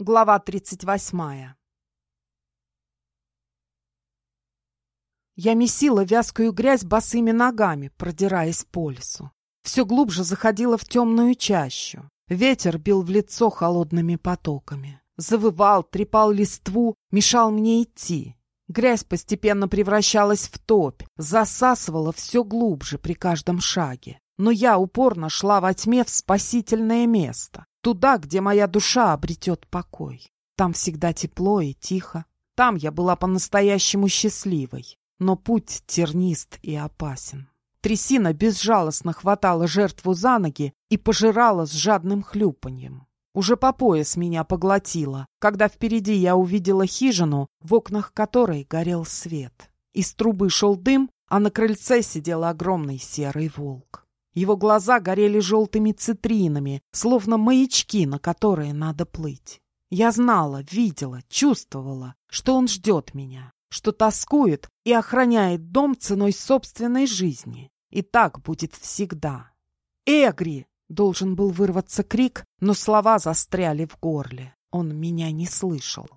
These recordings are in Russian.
Глава 38 Я месила вязкую грязь босыми ногами, продираясь по лесу. Все глубже заходила в темную чащу. Ветер бил в лицо холодными потоками. Завывал, трепал листву, мешал мне идти. Грязь постепенно превращалась в топь, засасывала все глубже при каждом шаге. Но я упорно шла во тьме в спасительное место, Туда, где моя душа обретет покой. Там всегда тепло и тихо. Там я была по-настоящему счастливой. Но путь тернист и опасен. Трясина безжалостно хватала жертву за ноги и пожирала с жадным хлюпаньем. Уже по пояс меня поглотила, когда впереди я увидела хижину, в окнах которой горел свет. Из трубы шел дым, а на крыльце сидел огромный серый волк. Его глаза горели желтыми цитринами, словно маячки, на которые надо плыть. Я знала, видела, чувствовала, что он ждет меня, что тоскует и охраняет дом ценой собственной жизни. И так будет всегда. «Эгри!» — должен был вырваться крик, но слова застряли в горле. Он меня не слышал.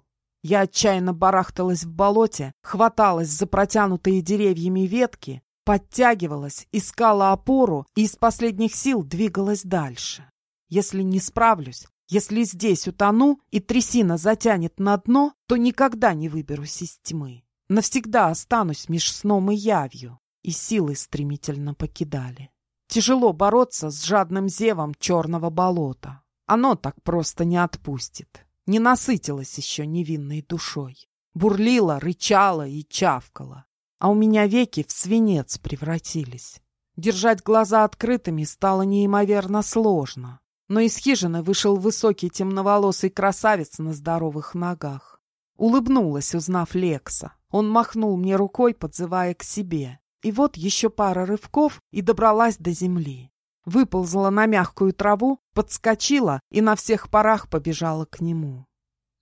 Я отчаянно барахталась в болоте, хваталась за протянутые деревьями ветки, Подтягивалась, искала опору и из последних сил двигалась дальше. Если не справлюсь, если здесь утону и трясина затянет на дно, то никогда не выберусь из тьмы. Навсегда останусь меж сном и явью. И силы стремительно покидали. Тяжело бороться с жадным зевом черного болота. Оно так просто не отпустит. Не насытилось еще невинной душой. Бурлила, рычала и чавкала а у меня веки в свинец превратились. Держать глаза открытыми стало неимоверно сложно. Но из хижины вышел высокий темноволосый красавец на здоровых ногах. Улыбнулась, узнав Лекса. Он махнул мне рукой, подзывая к себе. И вот еще пара рывков, и добралась до земли. Выползла на мягкую траву, подскочила и на всех парах побежала к нему.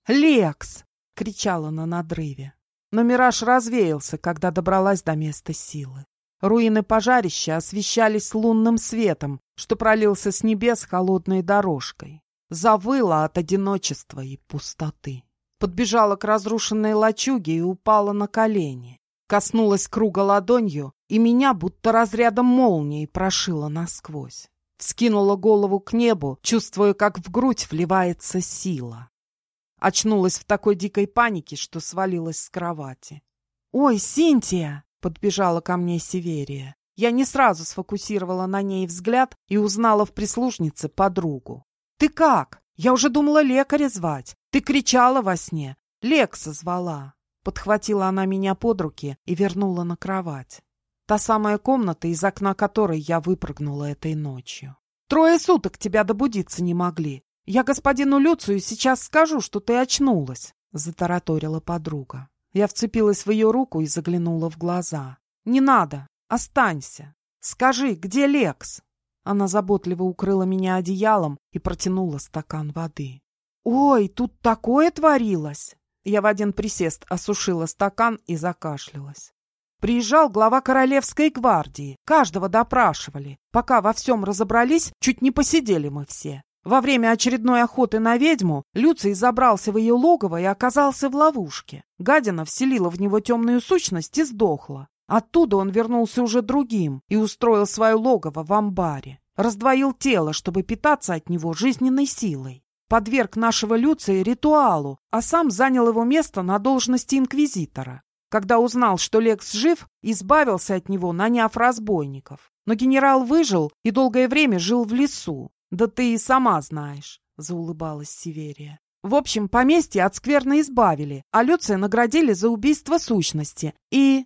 «Лекс!» — кричала на надрыве. Но мираж развеялся, когда добралась до места силы. Руины пожарища освещались лунным светом, что пролился с небес холодной дорожкой. Завыла от одиночества и пустоты. Подбежала к разрушенной лачуге и упала на колени. Коснулась круга ладонью, и меня будто разрядом молнии прошила насквозь. Вскинула голову к небу, чувствуя, как в грудь вливается сила. Очнулась в такой дикой панике, что свалилась с кровати. «Ой, Синтия!» — подбежала ко мне Северия. Я не сразу сфокусировала на ней взгляд и узнала в прислужнице подругу. «Ты как? Я уже думала лекаря звать. Ты кричала во сне. Лекса звала». Подхватила она меня под руки и вернула на кровать. Та самая комната, из окна которой я выпрыгнула этой ночью. Трое суток тебя добудиться не могли. «Я господину Люцию сейчас скажу, что ты очнулась», — затараторила подруга. Я вцепилась в ее руку и заглянула в глаза. «Не надо, останься. Скажи, где Лекс?» Она заботливо укрыла меня одеялом и протянула стакан воды. «Ой, тут такое творилось!» Я в один присест осушила стакан и закашлялась. Приезжал глава Королевской гвардии. Каждого допрашивали. Пока во всем разобрались, чуть не посидели мы все. Во время очередной охоты на ведьму Люций забрался в ее логово и оказался в ловушке. Гадина вселила в него темную сущность и сдохла. Оттуда он вернулся уже другим и устроил свое логово в амбаре. Раздвоил тело, чтобы питаться от него жизненной силой. Подверг нашего Люция ритуалу, а сам занял его место на должности инквизитора. Когда узнал, что Лекс жив, избавился от него, наняв разбойников. Но генерал выжил и долгое время жил в лесу. «Да ты и сама знаешь», — заулыбалась Северия. В общем, поместье от скверно избавили, а Люция наградили за убийство сущности. И...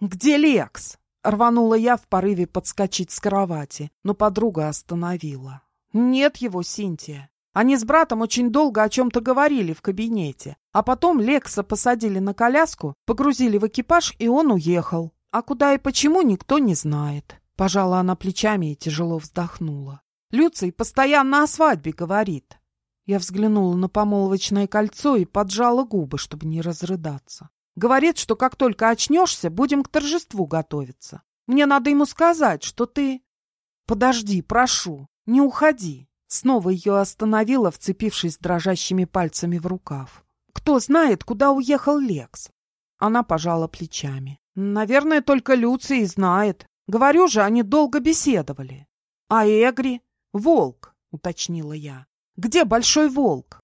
«Где Лекс?» — рванула я в порыве подскочить с кровати, но подруга остановила. «Нет его, Синтия. Они с братом очень долго о чем-то говорили в кабинете, а потом Лекса посадили на коляску, погрузили в экипаж, и он уехал. А куда и почему, никто не знает». Пожала она плечами и тяжело вздохнула. Люций постоянно о свадьбе говорит. Я взглянула на помолвочное кольцо и поджала губы, чтобы не разрыдаться. Говорит, что как только очнешься, будем к торжеству готовиться. Мне надо ему сказать, что ты... Подожди, прошу, не уходи. Снова ее остановила, вцепившись дрожащими пальцами в рукав. «Кто знает, куда уехал Лекс?» Она пожала плечами. «Наверное, только Люций знает. Говорю же, они долго беседовали». «А Эгри?» «Волк», — уточнила я. «Где большой волк?»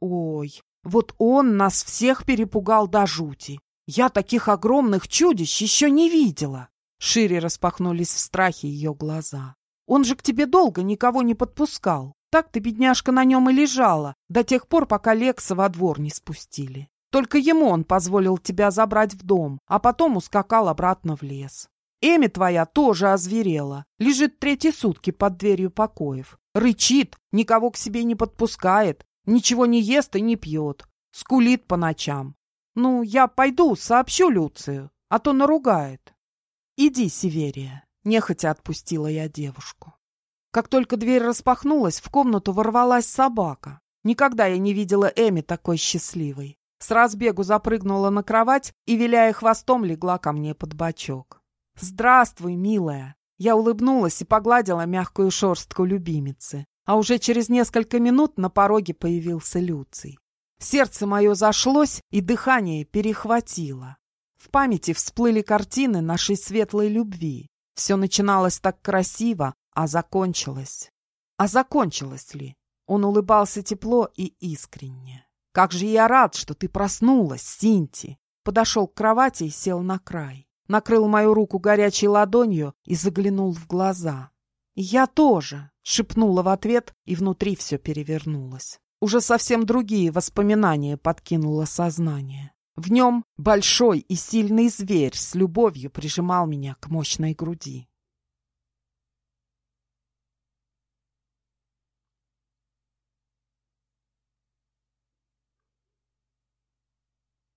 «Ой, вот он нас всех перепугал до жути. Я таких огромных чудищ еще не видела!» Шире распахнулись в страхе ее глаза. «Он же к тебе долго никого не подпускал. Так ты, бедняжка, на нем и лежала, до тех пор, пока Лекса во двор не спустили. Только ему он позволил тебя забрать в дом, а потом ускакал обратно в лес. Эми твоя тоже озверела, лежит третьи сутки под дверью покоев. Рычит, никого к себе не подпускает, ничего не ест и не пьет, скулит по ночам. Ну, я пойду, сообщу Люцию, а то наругает. Иди, Северия, нехотя отпустила я девушку. Как только дверь распахнулась, в комнату ворвалась собака. Никогда я не видела Эми такой счастливой. С разбегу запрыгнула на кровать и, виляя хвостом, легла ко мне под бочок. «Здравствуй, милая!» Я улыбнулась и погладила мягкую шерстку любимицы. А уже через несколько минут на пороге появился Люций. Сердце мое зашлось, и дыхание перехватило. В памяти всплыли картины нашей светлой любви. Все начиналось так красиво, а закончилось. А закончилось ли? Он улыбался тепло и искренне. «Как же я рад, что ты проснулась, Синти!» Подошел к кровати и сел на край. Накрыл мою руку горячей ладонью и заглянул в глаза. «Я тоже!» — шепнула в ответ, и внутри все перевернулось. Уже совсем другие воспоминания подкинуло сознание. В нем большой и сильный зверь с любовью прижимал меня к мощной груди.